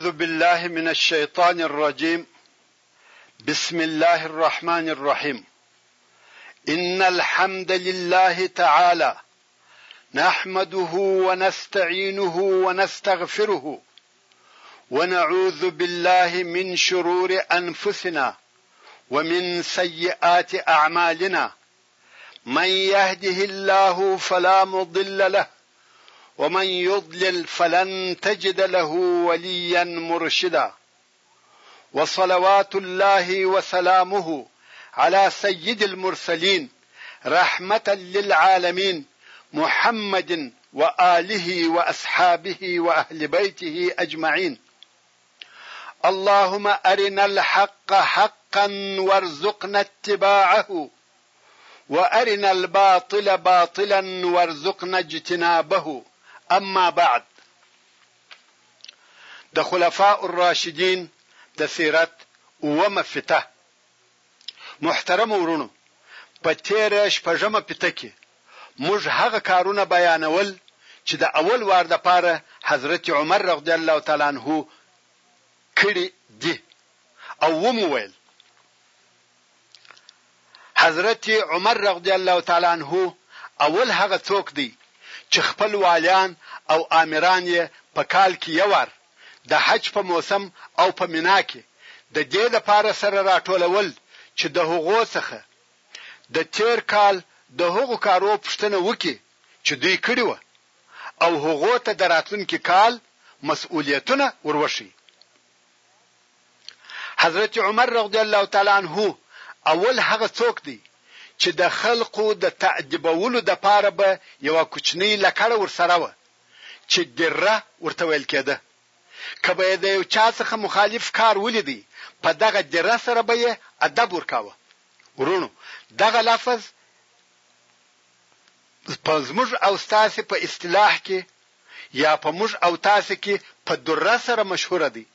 أعوذ بالله من الشيطان الرجيم بسم الله الرحمن الرحيم إن الحمد لله تعالى نحمده ونستعينه ونستغفره ونعوذ بالله من شرور أنفسنا ومن سيئات أعمالنا من يهده الله فلا مضل له ومن يضلل فلن تجد له وليا مرشدا وصلوات الله وسلامه على سيد المرسلين رحمة للعالمين محمد وآله وأصحابه وأهل بيته أجمعين اللهم ارنا الحق حقا وارزقنا اتباعه وارنا الباطل باطلا وارزقنا اجتنابه اما بعد د خلفاء الراشدین د سیرت اومه فته محترم ورونو په تیره شپږمه فته کې موږ هغه کارونه بیانول چې د اول وار لپاره حضرت عمر رضی الله تعالی عنه کړي دي او ومو ویل حضرت عمر رضی الله تعالی عنه اول هغه څوک دی چې خپل والیان او آمران یې په کال کې یو وار د حج په موسم او په مینا کې د دې لپاره سره راټولول چې د هغو څخه د تېر کال د هغو کارو پوښتنه وکړي چې دوی کړي وه او هغو ته د راتلونکي کال مسؤليتونه ور وښيي. حضرت عمر رضی الله تعالی عنه اول هغه څوک دی چې د خلقو د تأديبولو دپاره به يوه کوچنۍ لکړه ور سره وه چې دره ورته ويل کېده، که به يې د يو چا څخه مخالف کار وليدی په دغه دره سره به يې ادب ورکاوه. وروڼو دغه لفظ په زموږ او ستاسې په اصطلاح کې یا په موږ او تاسې کې په دره سره مشهوره دی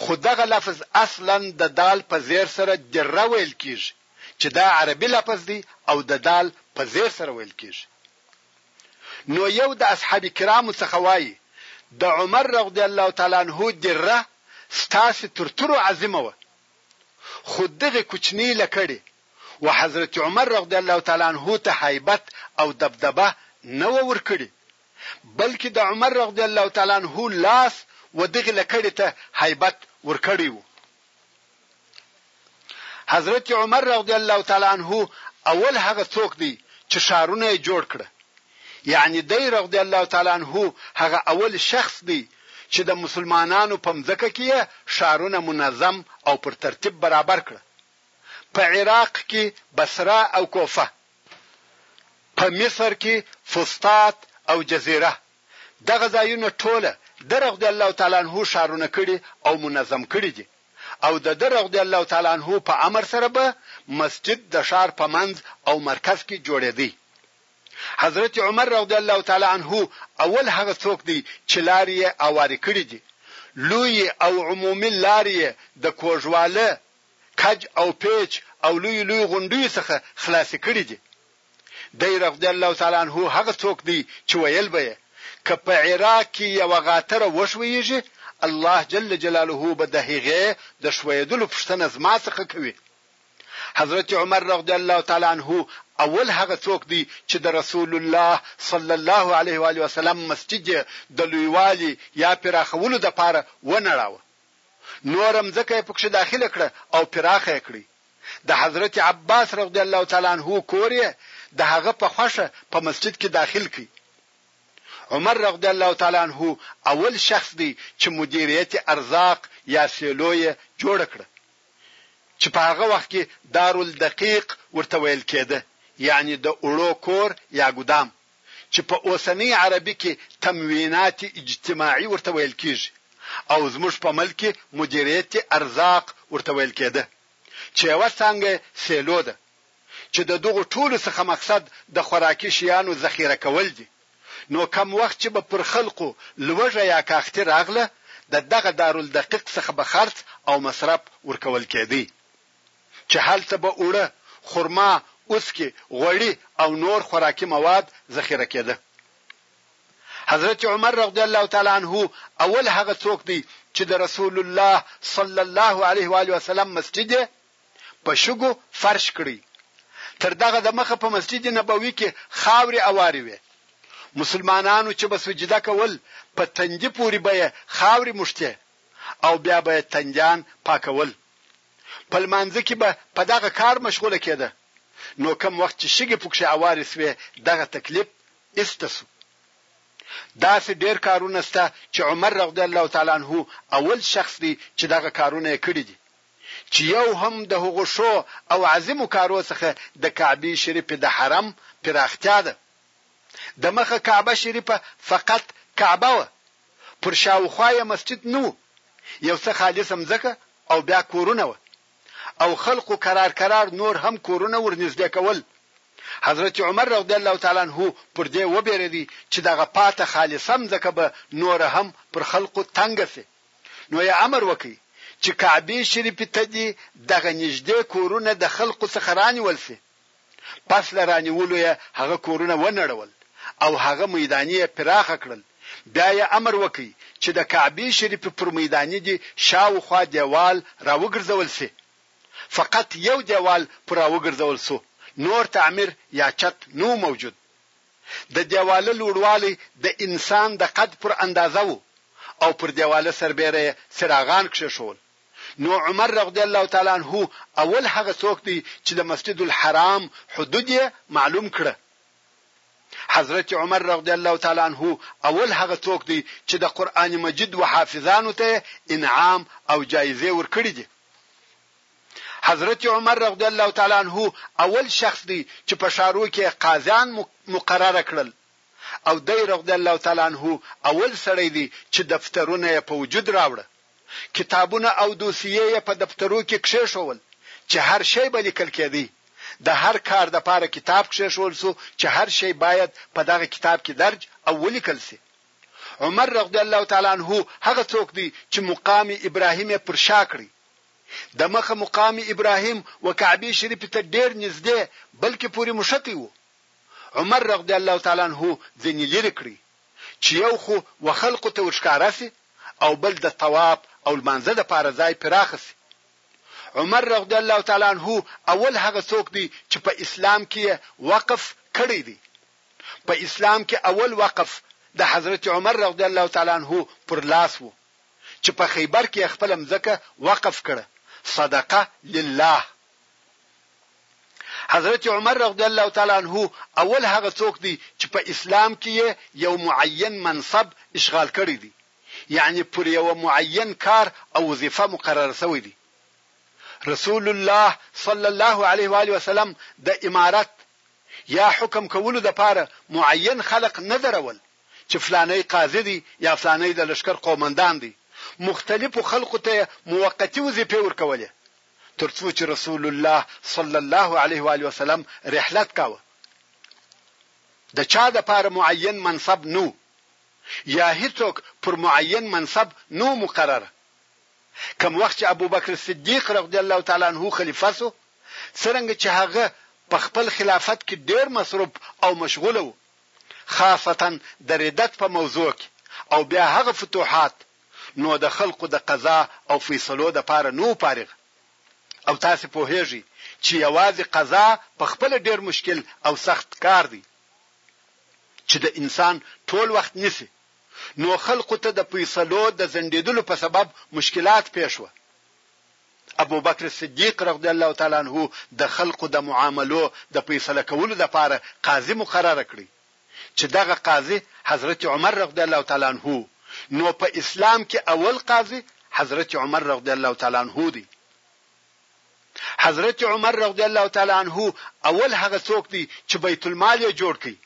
خو دغه لفظ اصلا د دال په زیر سره دره ویل کیږي چې دا عربي لفظ دی او د دال په زیر سره ویل کیږي نو یو د اصحاب کرامو څخه وایي د عمر رضی الله تعالی عنه دره ستاسې تر ترو عظیمه وه خود دغې کوچنۍ لکړې و حضرت عمر رضی الله تعالی عنه ته هیبت او دبدبه نه وه ورکړې بلکې د عمر رضی الله تعالی عنه لاس و دغې لکړې ته هیبت ورکړی و. حضرت عمر رضی الله تعالی عنه اول هغه څوک دی چې ښارونه یې جوړ کړه یعنی دی رضی الله تعالی عنه هغه اول شخص دی چې د مسلمانانو په مځکه کې یې ښارونه منظم او پر ترتیب برابر کړه، په عراق کې بصره او کوفه، په مصر کې فسطاط او جزیره، دغه ځایونه ټوله ده رضی الله تعالی عنه ښارونه کړي او منظم کړي دي او د ده رضی الله تعالی عنه په امر سره به مسجد د ښار په منځ او مرکز کې جوړېدی. حضرت عمر رضی الله تعالی عنه اول هغه څوک دی چې لارې یې اوارې کړې دي، لویې او عمومي لارې یې د کوږواله، کج او پېچ او لویو لویو غونډیو څخه خلاصې کړې دي. دی رضی الله تعالی عنه هغه څوک دی چې ویل به یې، که په عراق کې یوه غاتره وښویېږي، الله جل جلاله به د هغې د ښویېدلو پوښتنه زما څخه کوي. حضرت عمر رضی الله تعالی عنه اول هغه څوک دی چې د رسول الله صلی الله علیه و آله وسلم مسجد یې د لویوالي یا پراخولو د پاره ونړاوه نورم ځکه یې پکښې داخله کړه او پراخه یې کړی د حضرت عباس رضی الله تعالی عنه کور یې د هغه په خوښه په مسجد کې داخل کړي عمر رضی الله تعالی عنه اول شخص دی چې مدیریت ارزاق یا سیلو یې جوړ کړ چې په هغه وخت کې دار الدقیق ورته ویل کېده، یعنې د اوړو کور یا ګدام، چې په اوسنۍ عربي کې تموینات اجتماعي ورته ویل کېږي او زموږ په ملک کې مدیریت ارزاق ورته ویل کېده، چې یوه څانګه یې سیلو ده. چې د دغو ټولو څخه مقصد د خوراکي شيانو ذخيره کول دي، نو کوم وخت چې به پر خلقو لوږه يا کاختي راغله، د دغه دارالدقيق څخه به خرڅ او مصرف ورکول کېدی، چې هلته به اوړه، خرما، اوڅکي، غوړي او نور خوراکي مواد ذخيره کېده. حضرت عمر رضی الله تعالی عنه اول هغه څوک دی چې د رسول الله صلی الله علیه و آله وسلم مسجد یې په شګو فرش کړئ. تر دغه دمخه په مسجد نبوي کې خاورې اوارې وې. مسلمانانو چې به سجده کول په تندي پورې به یې خاورې موښتې او بیا به یې تندیان پاکول. په لمانځه کې به په دغه کار مشغوله کېده. نو کوم وخت چې شګې پکښې اوارې شوې دغه تکلیف ایسته شو. داسې ډېر کارونه شته چې عمر رضی الله تعالی عنه اول شخص دی چې دغه کارونه یې کړي دي. چي يو هم د هغو ښو او عظيمو کارو څخه د کعبې شريفې د حرم پراختيا ده. د مخه کعبه شريفه فقط کعبه وه، پر شاوخوا يې مسجد نه وو، يو څه خالصه مځکه او بيا کورونه وه او خلقو کرار کرار نور هم کورونه ور نږدې کول. حضرت عمر رضي الله تعالی عنه پر دې وبېرېدی چي دغه پاته خالصه مځکه به نوره هم پر خلقو تنګه سي. نو یې امر وکړ چې کعبې شریفې ته دې دغه نږدې کورونه د خلقو څخه رانیول شي. پس له رانیولو یې هغه کورونه ونړول او هغه میداني یې پراخه کړل، بیا یې امر وکړ چې د کعبې شریفې پر میداني دې شا و خوا دیوال راوګرځول شي. فقط یو دیوال پر راوګرځول شو، نور تعمیر یا چت نه و موجود. د دېواله لوړوالی د انسان د قد پر اندازه و او پر دېواله سربېره یې څراغان کښېښوول، نو عمر رغضی الله تعالی عنه اول هغه څوک دی چې د مسجد الحرام حدود یې معلوم کړه. حضرت عمر رغضی الله تعالی عنه اول هغه څوک دی چې د قرآن مجید وحافظانو ته یې انعام او جایزې ورکړې دي. حضرت عمر رضی الله تعالی عنه اول شخص دی چې په شارو کې قاضیان مقرر کړل او دی رضی الله تعالی عنه اول سړی دی چې دفترونه یې په وجود راوړه کتابونه او دوسیې یې په دفترو کې کښېښول چې هر شی به لیکل کېدی د هر کار د پاره کتاب کښېښول سو چې هر شی باید په دغه کتاب کې درج او ولیکل سي عمر رضی الله تعالی عنه هغه څوک دی چې مقام ابراهیم پر شا کړی دمخه مقام ابراهیم وکعبې شریفې ته ډېر نږدې بلکې پورې مښتی وو. عمر رغضی الله تعالی عنه ځنې لیرې کړی چې یو خو وخلقو ته ورښکاره شي او بل دطواف او لمانځه دپاره ځای پراخه شي. عمر رغضی الله تعالی عنه اول هغه څوک دی چې په اسلام کې یې وقف کړی دی. په اسلام کې اول وقف دحضرت عمر رغضی الله تعالی عنه پرلاس وو. چې په خیبر کې یې خپله مځکه وقف کړه، صدقه لله. حضرت عمر رضی الله تعالی عنه اول هغه څوک دی چې په اسلام کې یې یو معین منصب اشغال کړی دی، یعنې پر یوه معین کار او وظیفه مقرر شوی دی. رسول الله صلی الله علیه و آله وسلم د امارت یا حکم کولو لپاره معین خلق نه درول، چې فلانی قاضي دی یا فلانی د لښکر قومندان دی، مختلفو خلقو ته یې موقتي وظیفې ورکولې، تر څو چې رسول الله صلی الله علیه و آله وسلم رحلت کاوه د چا لپاره معین منصب نه و یا هیڅوک پر معین منصب نه و مقرر، کوم وخت چې ابوبکر صدیق رضی الله تعالی عنه خلیفه شو، څرنګه چې هغه په خپل خلافت کې ډېر مصروف او مشغول و، خاصتاً د ردت په موضوع کې او بیا هغه فتوحات نو د خلقو د قضا او فیصلو دپاره نه وو فارغ او تاسې پوهیږئ چې یوازې قضا په خپله ډیر مشکل او سخت کار دی چې د انسان ټول وخت نیسي نو خلقو ته د فیصلو د ځنډیدلو په سبب مشکلات پیښ وه. ابوبکر صدیق رضی الله تعالی عنه د خلقو د معاملو د فیصله کولو لپاره قاضي مقرر کړ چې دغه قاضي حضرت عمر رضی الله تعالی عنه وو نو په اسلام کې اول قاضي حضرت عمر رضی الله تعالی عنه دی حضرت عمر رضی الله تعالی عنه اول هغه څوک دی چې بیت المال یې جوړ کړي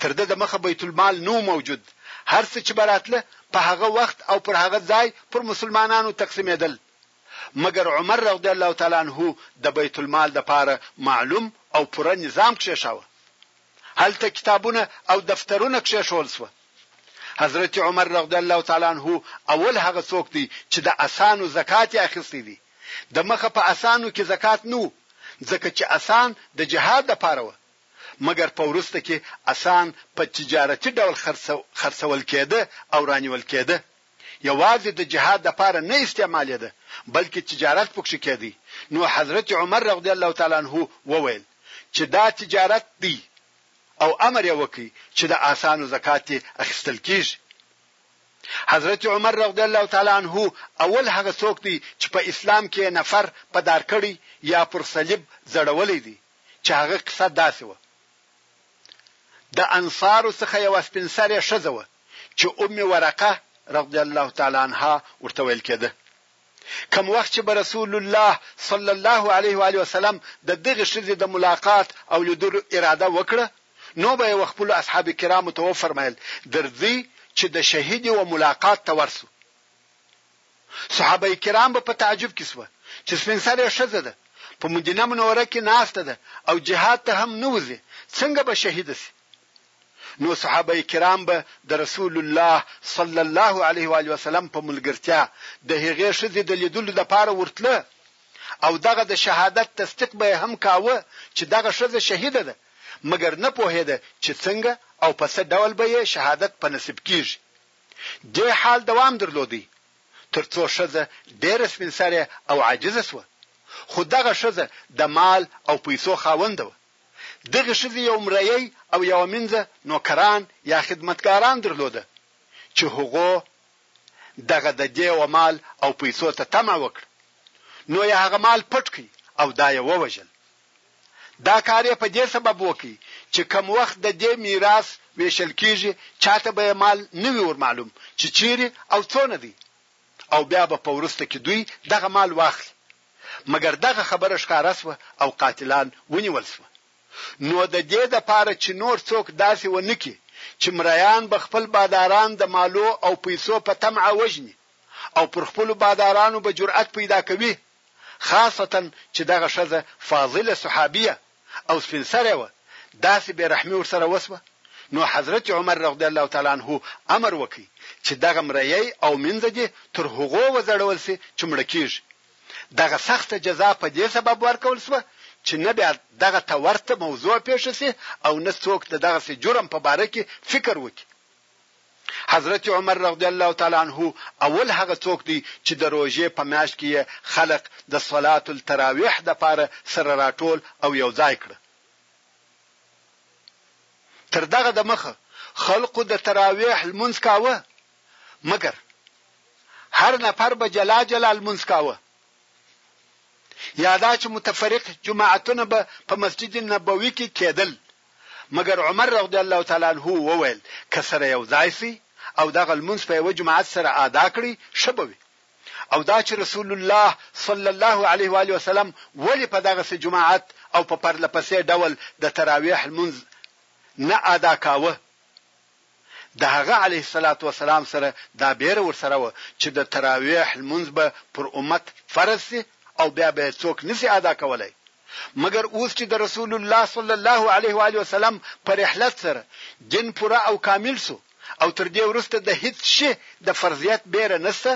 تر ده دمخه بیت المال نه و موجود، هر څه چې به راتله په هغه وخت او پر هغه ځای پر مسلمانانو تقسیمېدل، مګر عمر رضی الله تعالی عنه د بیت المال دپاره معلوم او پوره نظام کښېښاوه، هلته کتابونه او دفترونه کښېښول شوه، حضرت عمر رضی الله تعالی عنه اول هغه څوک دی چې د اسانو زکات یې اخیستی دی، دمخه په اسانو کې زکات نه و، ځکه چې اسان د جهاد دپاره وه. مګر په وروسته کې اسان په تجارتي ډول خرڅول کېده او رانیول کېده، یوازې د جهاد لپاره نه استعمالېده، بلکې تجارت پکښې کېدی، نو حضرت عمر رضی الله تعالی عنه وویل چې دا تجارت دی او امر یې وکړ چې د اسانو زکات دې اخیستل کېږي. حضرت عمر رضی الله تعالی عنه اول هغه څوک دی چې په اسلام کې یې نفر په دار کړی یا پر صلیب ځړولی دی، چې هغه قصه داسې وه، د انصارو څخه یوه سپین سرې ښځه وه چې ام ورقه رضی الله تعالی عنها ورته ویل کېده، کوم وخت چې به رسول الله صلی الله علیه و آله وسلم د دغې ښځې د ملاقات او لیدلو اراده وکړه نو به یې و خپلو اصحاب کرامو ته وفرمایل، درځئ چې د شهیدې و ملاقات ته ورشو. صحابه کرام به په تعجب کې شوه چې سپین سرې ښځه ده، په مدینه منوره کې ناسته ده او جهاد ته هم نه وځي، څنګه به شهیده شي؟ نو صحابه کرام به د رسول الله صلی الله علیه وآله وسلم په ملګرتیا د هغې ښځې د لیدلو لپاره ورتله او دغه د شهادت تصدیق به یې هم کاوه چې دغه ښځه شهیده ده، مګر نه پوهېده چې څنګه او په څه ډول به یې شهادت په نصیب کېږي. دې حال دوام درلود تر څو ښځه ډېره سپین سرې او عاجزه شوه، خو دغه ښځه د مال او پیسو خاونده وه. دغې ښځې یو مریی او یوه مینځه نوکران یا خدمتګاران درلوده چې هغو دغه د دې و مال او پیسو ته طمع وکړ نو یې هغه مال پټ کړ او دا یې ووژل. دا کار یې په دې سبب وکړ چې کوم وخت د دې میراث وېشل کېږي، چا ته به یې مال نه وي ورمعلوم چې چېرې او څونه دی او بیا به په وروسته کې دوی دغه مال واخلي. مګر دغه خبره ښکاره شوه او قاتلان ونیول شوه. نو د دې لپاره چې نور څوک داسې ونه کړي چې مریان به خپل باداران د مالو او پیسو په طمعه وژني او پر خپلو بادارانو به جرأت پیدا کوي، خاصتا چې دغه ښځه فاضله صحابیه او سپین سرې وه، داسې بې رحمي ورسره وشوه، نو حضرت عمر رضی الله تعالی عنه امر وکړ چې دغه مریی او مینځه دې تر هغو وځړول شي چې مړه کېږي. دغه سخته جزا په دې سبب ورکول شوه چې نه بیا دغه ته ورته موضوع پېښه شي او نه څوک د دغسې جرم په باره کې فکر وکړي. حضرت عمر رضی الله تعالی عنه اول هغه څوک دی چې د روژې په میاشت کې یې خلق د صلات التراویح لپاره سره راټول او یو ځای کړه. تر دغه دمخه خلقو د تراویح لمونځ کاوه مګر هر نفر به جلا جلا لمونځ کاوه یا دا چې متفرق جماعتونه به په مسجد نبوي کې کېدل مګر عمر رضی الله تعالی عنه وویل، که سره یو ځای شئ او دغه لمونځ په یوه جماعت سره ادا کړئ ښه به وي. او دا چې رسول الله صلی الله علیه و آله وسلم ولې په دغسې جماعت او په پرله پسې ډول د تراویح لمونځ نه ادا کاوه، د هغه عليه الصلاة والسلام سره دا بېره ورسره وه چې د تراويح لمونځ به پر امت فرض شي او بيا به يې څوک نه شي ادا کولای، مګر اوس چې د رسول الله صلی الله عليه وآله وسلم په رحلت سره دين پوره او کامل شو او تر دې وروسته د هيڅ شي د فرضيت بېره نشته،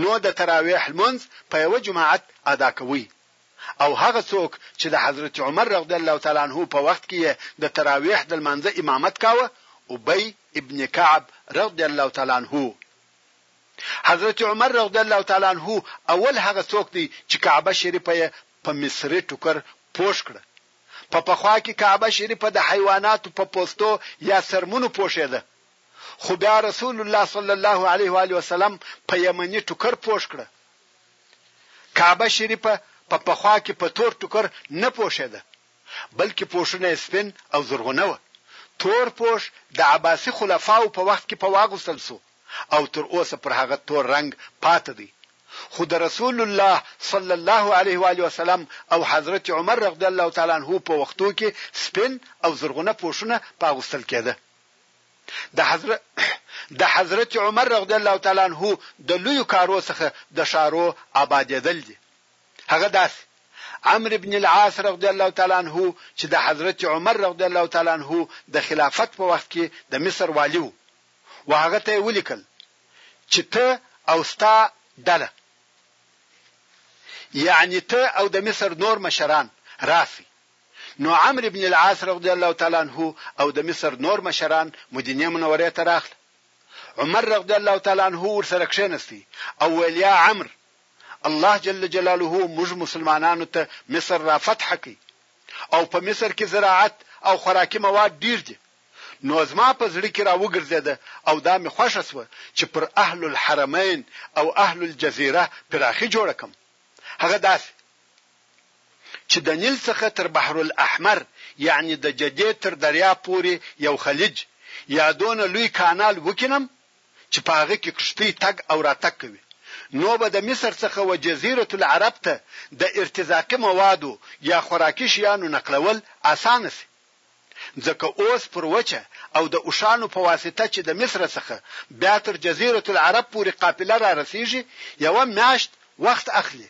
نو د تراويح لمونځ په يوه جماعت ادا کوئ. او هغه څوک چې د حضرت عمر رضی الله تعالی عنه په وخت کې یې د تراویح د لمانځه امامت کاوه ابی ابن کعب رضی الله تعالی عنه حضرت عمر رضی الله تعالی عنه اول هغه څوک دی چې کعبه شریفه یې په مصری ټوکر پوښ کړه په پخوا کې کعبه شریفه د حیواناتو په پوستو یا سرمونو پوښیده خو بیا رسول الله صلی الله علیه و علیه وسلم په یمنی ټوکر پوښ کړه کعبه شریفه په پخوا کې په تور ټوکر نه پوښېده، بلکې پوښونه یې سپین او زرغونه وه. تور پوښ د عباسي خلفاوو په وخت کې په واغوستل شو او تر اوسه پر هغه تور رنګ پاتې دی، خو د رسول الله صلی الله علیه و آله وسلم او حضرت عمر رضی الله تعالی عنه په وختو کې سپین او زرغونه پوښونه په اغوستل کېده. د حضر د حضرت عمر رضی الله تعالی عنه د لویو کارو څخه د ښارو آبادېدل دي. هغه داسې، عمرو بن العاص رضی الله تعالی عنه، چې د حضرت عمر رضی الله تعالی عنه د خلافت په وخت کې د مصر والي و، و هغه ته یې ولیکل چې ته او ستا ډله، یعنې ته او د مصر نور مشران، راسئ. نو عمرو بن العاص رضی الله تعالی عنه او د مصر نور مشران مدینې منورې ته راغله. عمر رضی الله تعالی عنه ورسره کښېنست او ویل، یا عمرو! الله جل جلاله موږ مسلمانانو ته مصر را فتح کړ او په مصر کې زراعت او خوراکي مواد ډېر دي، نو زما په زړه کې را وګرځېده او دا مې خوښه شوه چې پر اهل الحرمین او اهل الجزیره پراخي جوړه کړم. هغه داسې. چې د نیل څخه تر بحرالاحمر یعنې د جدې تر دریا پورې یو خلیج یا دونه لوی کانال وکینم چې په هغه کې کښتۍ تګ او راتګ کوي نو به د مصر څخه و جزیرة العرب ته د ارتزاقي موادو یا خوراکي شیانو نقلول اسانه شي. ځکه اوس پر وچه او د اوښانو په واسطه چې د مصر څخه بیا تر جزیرة العرب پورې قافله را رسیږي یوه میاشت وخت اخلي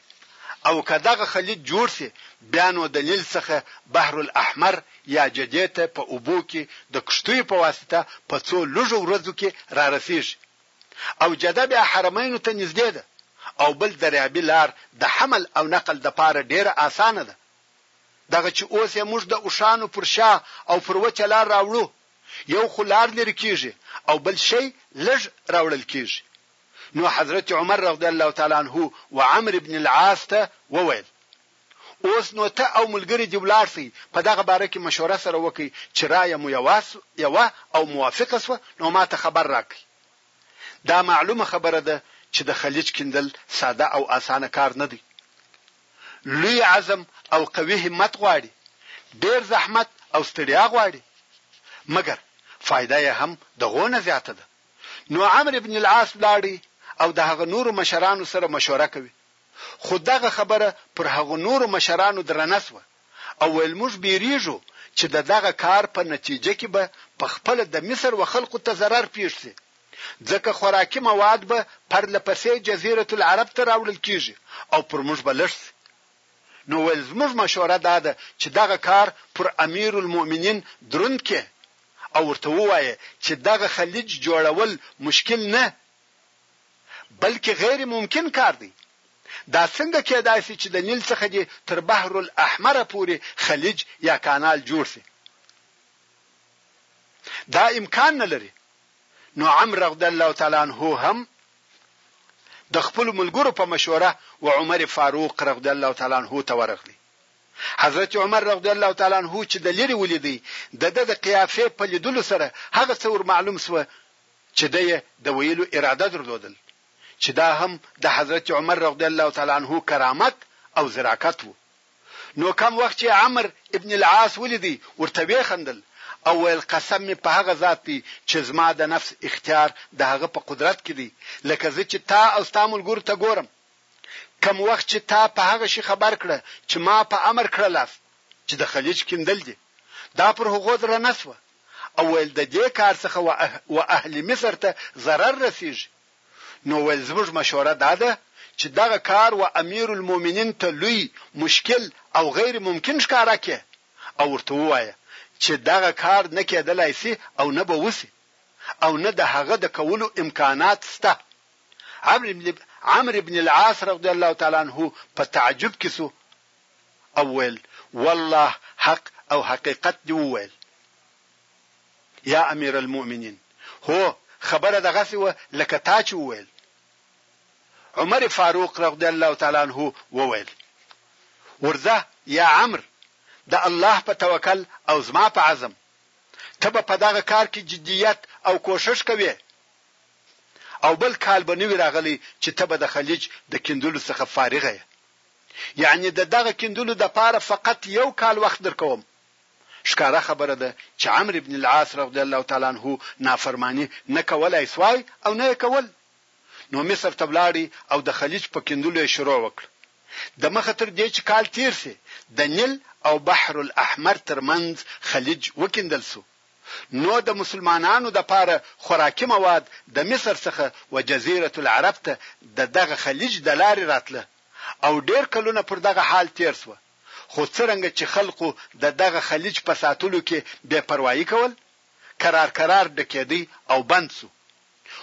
او که دغه خلیج جوړ شي بیا نو د نیل څخه بحر الاحمر یا جدې ته په اوبو کې د کښتیو په واسطه په څو لږو ورځو کې را رسیږي او جده بیا حرمینو ته نږدې ده او بل دریابي لار د حمل او نقل دپاره ډیره آسانه ده. دغه چې اوس یې موږ د اوښانو پر شا او پر وچه لار راوړو، یو خو لار لرې کېږي او بل شی لږ راوړل کېږي. نو حضرت عمر رضی الله تعالی عنه وعمر بن العاص ته وویل، اوس نو ته او ملګري دې ولاړ شئ، په دغه باره کې مشوره سره وکړئ، چې رایه مو یوه او موافقه شوه نو ما ته خبر راکړئ. دا معلومه خبره ده چې د خلیج کیندل ساده او اسانه کار نه دی. لوی عزم او قوي همت غواړي، ډېر زحمت او ستړيا غواړي، مګر فايده يې هم د غو نه زياته ده، نو عمرو بن العاص ولاړی او د هغه نورو مشرانو سره مشوره کوي، خو دغه خبره پر هغو نورو مشرانو درنه شوه، او ویل موږ بیریږو چې ددغه کار په نتیجه کې به په خپله د مصر و خلقو ته ضرر پیښ شي ځکه خوراکي مواد به پرله پسې جزیرة العرب ته راوړل کیږي او پر موږ به لږ شي نو ویل زموږ مشوره دا ده چې دغه کار پر امیر المؤمنین دروند کړې او ورته ووایې چې دغه خلیج جوړول مشکل نه بلکې غیر ممکن کار دی. دا څنګه کېدای شي چې د نیل څخه دې تر بحر الاحمره پورې خلیج یا کانال جوړ شي؟ دا امکان نه لري. نو عمر رضی الله تعالی عنه هم د خپل ملګرو په مشوره و عمر فاروق رضی الله تعالی عنه ته ورغلی. حضرت عمر رضی الله تعالی عنه چې د لري ولیدي د د قیافې په لیدلو سره هغه څه ور معلوم سو چې ده يې د ويلو اراده درلودل چې دا هم د حضرت عمر رضی الله تعالی عنه کرامت او ځراکت وو نو کم وخت چې عمر ابن العاص وليدی ورته ويې خندل او ويل قسم مې په هغه ذات دی چې زما د نفس اختيار د هغه په قدرت کې دی لکه زه چې تا او ستا ملګرو ته ګورم کم وخت چې تا په هغه شي خبر کړه چې ما په امر کړلاست چې د خلیج کیندل دي دا پر هغو درنه شوه او ویل د دې کار څخه و اهل مصر ته ضرر رسیږي نو ویل زموږ مشوره دا ده چې دغه کار و امیر المؤمنین ته لوی مشکل او غیر ممکن ښکاره کې او ورته ووایه چې دغه کار نه کېدلای شي او نه به وشي او نه د هغه د کولو امکانات شته عمرو بن العاص رضی الله تعالی عنه په تعجب کې شو او ویل والله حق او حقیقت دې وویل یا امیر المؤمنین هو خبره دغسې وه لکه تا چې وویل عمر فاروق رضی الله تعالی عنه وویل ورځه یا عمر د الله په توکل او زما په عزم ته به په دغه کار کې جدیت او کوشش کوې او بل کال به نوی راغلی چې ته به د خلیج د کیندلو څخه فارغه یې یعنی د دغه کیندلو دپاره فقط یو کال وخت درکوم. ښکاره خبره ده چی عمرو ابن العاص رغضی الله تعالی عنه نافرمانی نه کولای سوای او نه یې کول. نو مصر ته ولاړی او د خلیج په کیندلو یې شروع وکړه. دمخه تر دې چی کال تیر شی د نیل او بحر الاحمر تر منځ خلیج وکیندل شو. نو د مسلمانانو دپاره خوراکی مواد د مصر څخه و جزیرة العرب ته د دغه خلیج د لاری راتله. او ډېر کلونه پر دغه حال تېر شوه، خو څرنګه چې خلقو د دغه خلیج په ساتلو کې بې پروايي کول، کرار کرار ډکېدی او بند شو،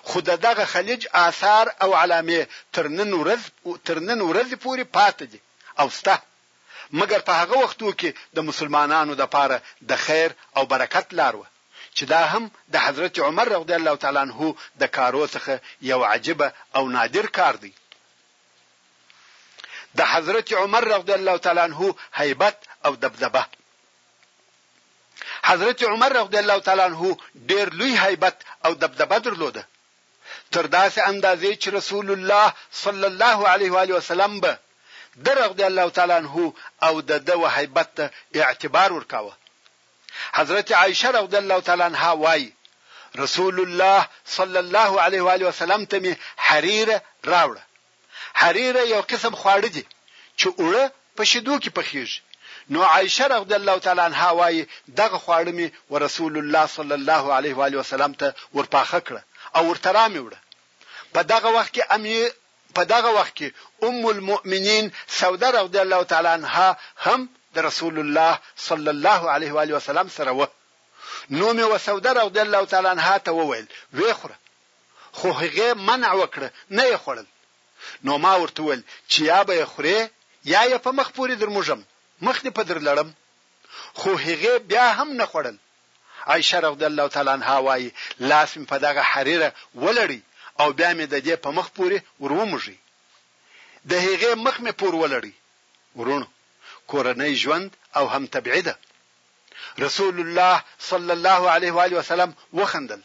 خو د دغه خلیج آثار او علامې تر نن ورځ تر نن ورځې پورې پاتې دي او شته، مګر په هغه وختو کې د مسلمانانو لپاره د خیر او برکت لار وه، چې دا هم د حضرت عمر رضی الله تعالی عنه د کارو څخه یو عجیبه او نادر کار دی. د حضرت عمر رضی الله تعالی عنه هیبت او دبدبه حضرت عمر رضی الله تعالی عنه ډیر لوی هیبت او دبدبه درلوده تر داسې اندازې چې رسول الله صلی الله علیه و علیه وسلم به د رضی الله تعالی عنه او د د وهیبت اعتبار ورکاوه حضرت عائشه رضی الله تعالی عنها وايي، رسول الله صلی الله علیه و آله وسلم ته مې حریره راوړه. حریره یو قسم خواړه دي چې اوړه په شیدو کې پخیږي. نو عائشه رضی الله تعالی عنها وايي، دغه خواړه مې ورسول الله صلی الله علیه و آله وسلم ته ورپاخه کړه او ورته رامې وړه. په دغه وخت کې امیر په دغه وخت کې ام المؤمنین سوده رضی الله تعالی عنها هم د رسول الله صلی الله علیه و آله وسلم سره وه نو مې و سوده رضی الله تعالی عنها ته وویل وې خوره خو هغې منع وکړه نه یې خوړل نو ما ورته وویل چې یا به یې خورې یا یې په مخ پورې درموږم مخ دې په درلړم خو هغې بیا هم نه خوړل عائشه رضی الله تعالی عنها وايي، لاس مې په دغه حريره ولړی او بيا مې ددې په مخ پورې ور ومږی. د هغې مخ مې پور ولړی. وروڼو! کورنی ژوند او هم طبعي ده. رسول الله صلی الله علیه وآله وسلم وخندل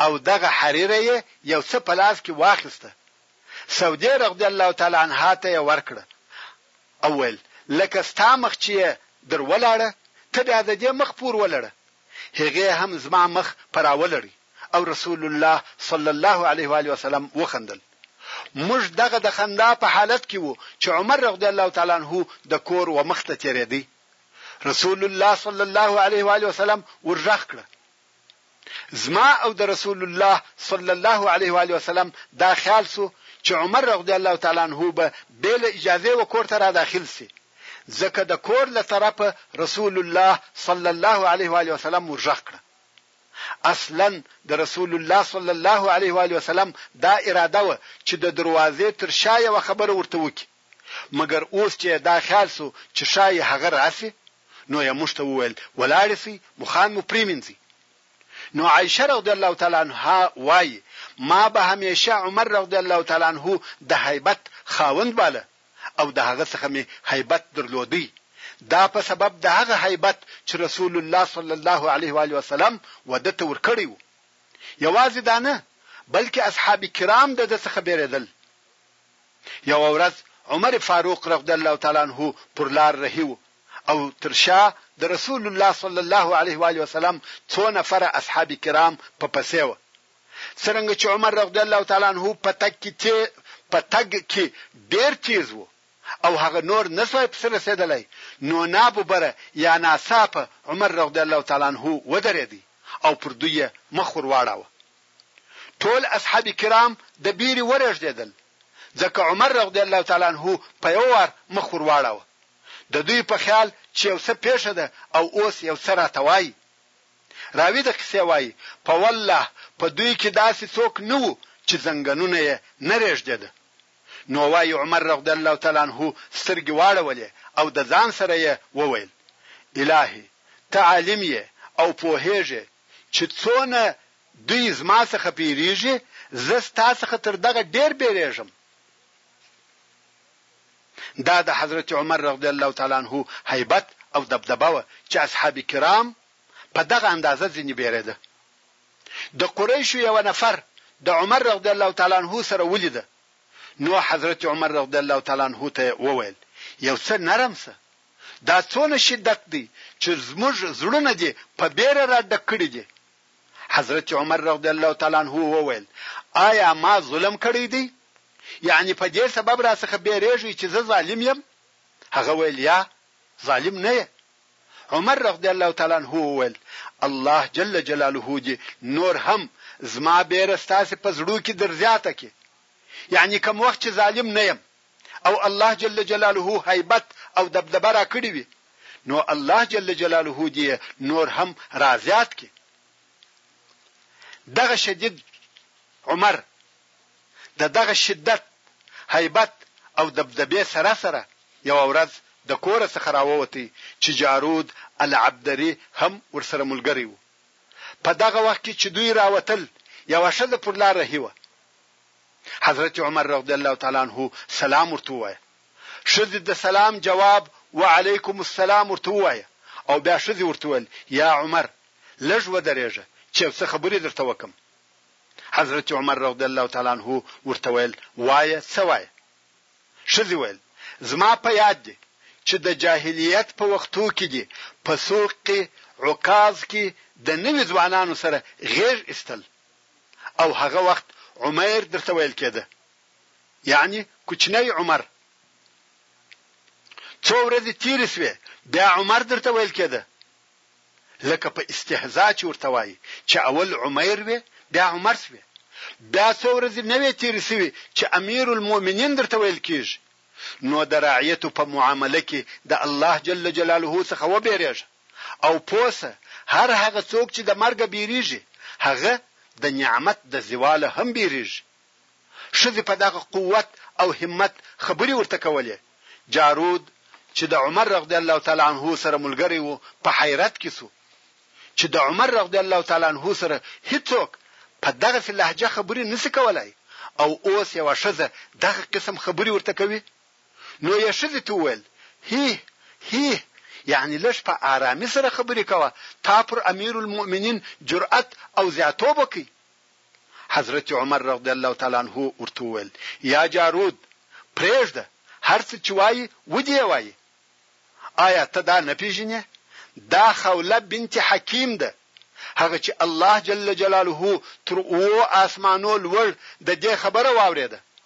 او دغه حريره يې يو څه په لاس کې واخيسته. سودې رضی الله تعالی عنها ته يې ورکړه. او ویل، لکه ستا مخ چې یې در ولاړه، ته بیا د دې مخ پور ولړه. هغې هم زما مخ په راولړی او رسول الله صلی الله علیه و آله وسلم وخندل. موږ دغه د خندا په حالت کې وو چې عمر رغضی الله تعالی عنه د کور و مخ ته تېرېدی. رسول الله صلی الله علیه و آله وسلم ور ږغ کړه. زما او د رسول الله صلی الله علیه و آله وسلم دا خیال سو چې عمر رضی الله تعالی عنه به بې له اجازې و کور ته را داخل سي ځکه د کور له طرفه رسول الله صلی الله علیه و آله وسلم ورغ کړ اصلا د رسول الله صلی الله علیه و علیه وسلم دا اراده و چې د دروازې تر شا یو خبره ورته وکړي مګر اوس چې یې دا خیال شو چې ښایي هغه راشي نو یې موږ ته وویل، ولاړې شئ مخان مو پرېمینځئ. نو عایشه رضی الله تعالی عنها وايي، ما به همېشه عمر رضی الله تعالی عنه د هیبت خاوند باله او د هغه څخه مې هیبت درلودی، دا په سبب د هغه هیبت چې رسول الله صلی الله علیه وآله وسلم و ده ته ورکړی و. یوازې دا نه بلکې اصحاب کرام د ده څخه بېرېدل. یوه ورځ عمر فاروق رضی الله تعالی عنه پر لار رهي و او تر شا د رسول الله صلی الله علیه و آله وسلم څو نفره اصحاب کرام په پسې و. څرنګه چې عمر رضی الله تعالی عنه په تګ کې تې په تګ کې ډېر تیز و او هغه نور نه شوای پسې رسېدلای نو ناببره یا ناڅاپه عمر رضی الله تعالی عنه ودرېدی او پر دوی یې مخ ور واړاوه. ټول اصحاب کرام د بيري ورږديدل ځکه عمر رضي الله تعالی عنه په يوه وار مخ ور واړاوه د دوی په خيال چې يو څه پيښه ده او اوس يو څه راته وايي راوي د قصې وايي په والله په دوی کې داسې څوک نه وو چې زنګنونه يې نه ريږديده نو وايي عمر رضي الله تعالی عنه سترګې واړولې او د ځان سره يې وويل الهي ته عالم يې او پوهيږې چې څونه دوی زما څخه بېرېږي، زه ستا څخه تر دغه ډېر بېرېږم. دا د حضرت عمر رضی الله تعالی عنه هیبت او دبدبه وه چې اصحاب کرام په دغه اندازه ځینې بېرېده. د قریشو یوه نفر د عمر رضی الله تعالی عنه سره ولیده، نو حضرت عمر رضی الله تعالی عنه ته یې وویل، یو څه نرم شه، دا څونه شدت دی چې زموږ زړونه دې په بېره راډک کړي دي. حضرت عمر رضی الله تعالی عنه وویل، آیا ما ظلم کړی دی؟ یعنی په دې سبب راڅخه بیریږی چې زه ظالم یم؟ هغه ویل، یا، ظالم نه یې. عمر رضی الله تعالی عنه وویل، الله جل جلاله دې نور هم زما بیره ستاسې په زړو کې درزیاته کړي، یعنی کوم وخت چې ظالم نه یم، او الله جل جلاله هیبت او دبدبه راکړي وي نو الله جل جلاله دې نور هم رازیات کړي دغه شدید عمر د دغه شدت هیبت او دبدبې سره سره یو ورځ د کور څخه راووتی چې جارود العبدری هم ورسره ملګری وو په دغه وخت کې چې دوی راوتل یو شذ پر لار رهیوه حضرت عمر رضی الله تعالی عنه سلام ورته ووایه. ښځې د سلام جواب وعلیکم السلام ورته ووایه او بیا ښځې ورته وویل، یا عمر! لږ ودرېږه چې یو څه خبرې درته وکړم. حضرت عمر رضی الله تعالی عنه ورته ویل، وایه څه وایه؟ ښځې ویل، زما په یاد دي چې د جاهلیت په وختو کې دي په سوق کې، عکاظ، کې د نوي ځوانانو سره غېږ ایستل. او هغه وخت عمير درته ويل کېده يعني کوچنی عمر څو ورځې تیرې سوې بیا عمر درته ویل کېده لکه په استهزاء چې ورته وایي چې اول عمیر وي بیا عمر سوي بیا څو ورځې نه وې تیرې سوي چې امیر المؤمنین درته ویل کیږي نو د راعیتو په معامله کې د الله جل جلاله څخه وبېرېږه او پوه سه هر هغه څوک چې د مرګه بېرېږي هغه د نعمت د زواله هم بېرېږي. ښځې په دغه قوت او همت خبرې ورته کولې، جارود چې د عمر رضی الله تعالی عنه سره ملګری و په حیرت کې شو چې د عمر رضی الله تعالی عنه سره هیڅوک په دغسې لهجه خبرې نشي کولای او اوس یوه ښځه دغه قسم خبرې ورته کوي. نو يې ښځې ته وويل، هيه، هيه، يعني لږ په آرامي سره خبرې کوه، تا پر امير المؤمنين جرأت او زياتوب وکړ. حضرت عمر رضي الله تعالی عنه ورته وويل، يا جارود! پرېږده، هر څه چې وايي، ودې يې وايي. آيا ته دا نه پېژنې؟ دا خوله بنت حکيم ده، هغه چې الله جل جلاله تر اوو آسمانو لوړ د دې خبره واورېده،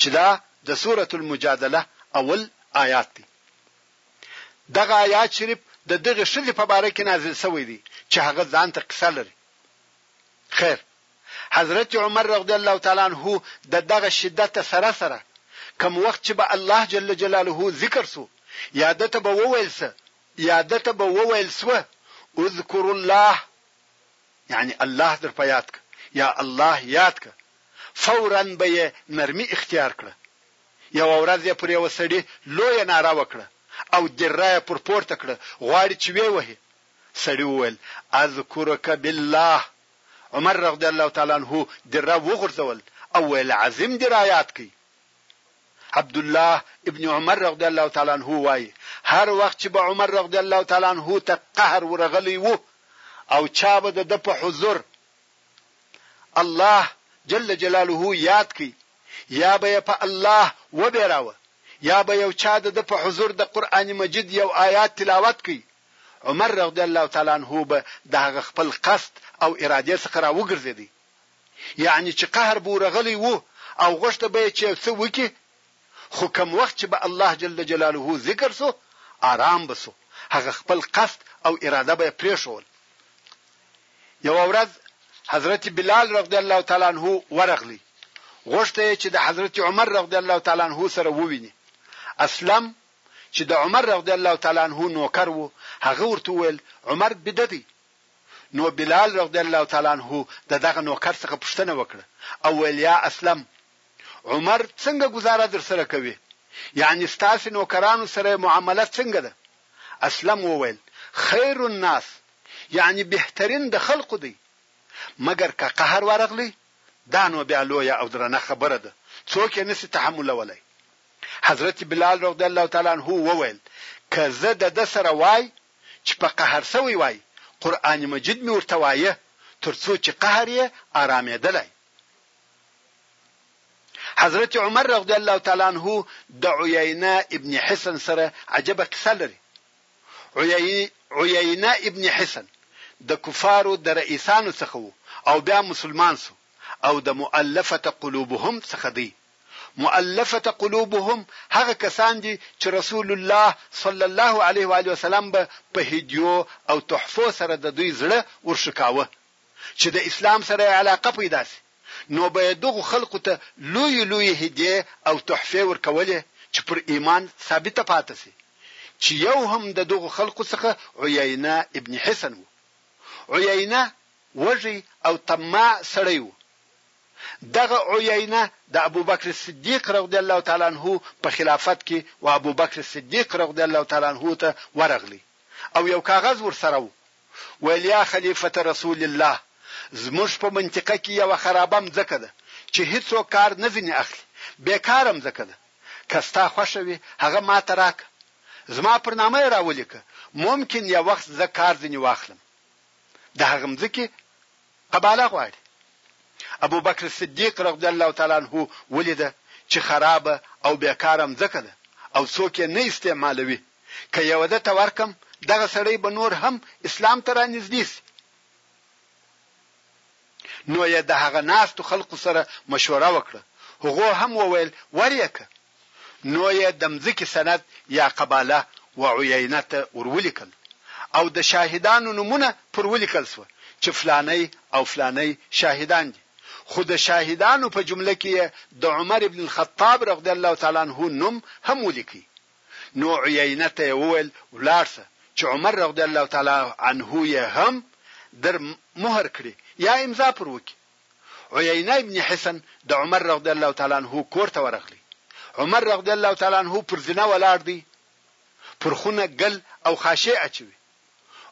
چې دا د سورة المجادله اول آیات دی. دغه آیات شریف د دغې ښځې په باره کې نازل شوی دی چې هغه ځان ته قصه لري. خیر حضرت عمر رضی الله تعالی عنه د دغه شدت سره سره کم وخت چې به الله جل جلاله ذکر سو یا دته به وویل سه یا دته به وویل سو اذكر الله یعنی الله در په یاد ک یا الله یاد ک فوراً به يې نرمي اختيار کړه. يوه ورځ يې پر يوه سړي لويه ناره وکړه او دره يې پر پورته کړه، غواړي چې ويې وهي. سړي وويل، اذکرک بالله! عمر رضی الله تعالی عنه دره وغورځول او ويل، عظيم دې راياد کړ. عبدالله ابن عمر رضی الله تعالی عنه وايي، هر وخت چې به عمر رضی الله تعالی عنه ته قهر ورغلی و او چا به د ده په حضور، الله جل جلاله یاد کړي یا به یې په الله وبېراوه یا به یو چا د په حضور د قران مجید یو آیات تلاوت کړي عمر رضی الله تعالی عنہ به د هغه خپل قصد او اراده څخه راوګرځیدي یعنی چې قهر به ورغلی وو او غوښته به چې څه وکي خو کم وخت چې به الله جل جلاله ذکر سو آرام بسو هغه خپل قصد او اراده به پرې شول یوه ورځ حضرت بلال رضی الله تعالی عنه ورغلی غوښته یې چې د حضرت عمر رضی الله تعالی عنه سره وویني اسلم چې د عمر رضی الله تعالی عنه نوکر وو هغه ورته ویل عمر بده دی نو بلال رضی الله تعالی عنه د دغه نوکر څخه پوښتنه وکړه او ویل یا اسلم عمر څنګه گزاره در سره کوي یعنی ستاسو نوکرانو سره معامله څنګه ده اسلم وویل خیر الناس یعنی بهترین د خلقو دی مګر که قهر ورغلی دا نو بیا لویه او درنه خبره ده څوک یې نسی تحملولای حضرت بلال رضی الله تعالی عنه وویل که زه د ده سره وای چې په قهر سوی وای قرآن مجید می ورته وایه تر څو چې قهر یې آرامیدلای حضرت عمر رضی الله تعالی عنه د عیینه ابن حسن سره عجبه قصه لري عیینه ابن حصن د کفارو د رئیسانو څخه وو او بیا مسلمان سو او د مؤلفة قلوبهم څخه دئ. مؤلفة قلوبهم هغه کسان دي چي رسول الله صلی الله علیه وآله وسلم به په هدیو او تحفو سره د دوی زړه ورښه کاوه چي د اسلام سره یې علاقه پیدا سي. نو به يې دغو خلقو ته لويې لويې هديې او تحفې ورکولې چې پر ايمان ثابته پاته شي، چې يو هم د دغو خلقو څخه عيينه ابن حصن وو. عيينه وږی او طماع سړی وو. دغه عيينه د ابوبکر صديق رضي الله تعالی عنه په خلافت کې و ابوبکر صديق رضي الله تعالی عنه ته ورغلی او يو کاغذ ورسره وو ویل یا خلیفة رسول الله زموږ په منطقه کې یوه خرابه مځکه ده چې هیڅوک کار نه ځینې اخلي، بې کاره مځکه ده، که ستا خوښه وي هغه ماته راکړه، زما پر نامه یې راولیکه، ممکن یو وخت زه کار ځینې واخلم. د هغه مځکې قباله غواړي. ابوبکر صدیق رضی الله تعالی عنه ولیده چې خرابه او بیکاره مځکه ده او څوک یې نه استعمالوي، که یوه ده ته ورکړم دغه سړی به نور هم اسلام ته رانږدې شي. نو یې د هغه ناستو خلقو سره مشوره وکړه، هغو هم وویل، ور یې کړه. نو يې دمځکې سند يا قباله وعيينه ته ور وليکل او د شاهدانو نومونه پر وليکل شوه چې فلانی او فلانی شاهدان دي خو د شاهدانو په جمله کې يې د عمر بن الخطاب رغدی الله تعالی عنه نوم هم وليکی نو عيينه ته يې وويل ولاړ شه چې عمر رغدی الله تعالی عنه يې هم در مهر کړي يا امضا پر وکړي عيينه ابن حصن د عمر رضي الله تعالی عنه کور ته ورغلی، عمر رضي الله تعالی عنه پر زينه ولاړ دی، پر خونه ګل او خاشې اچوي،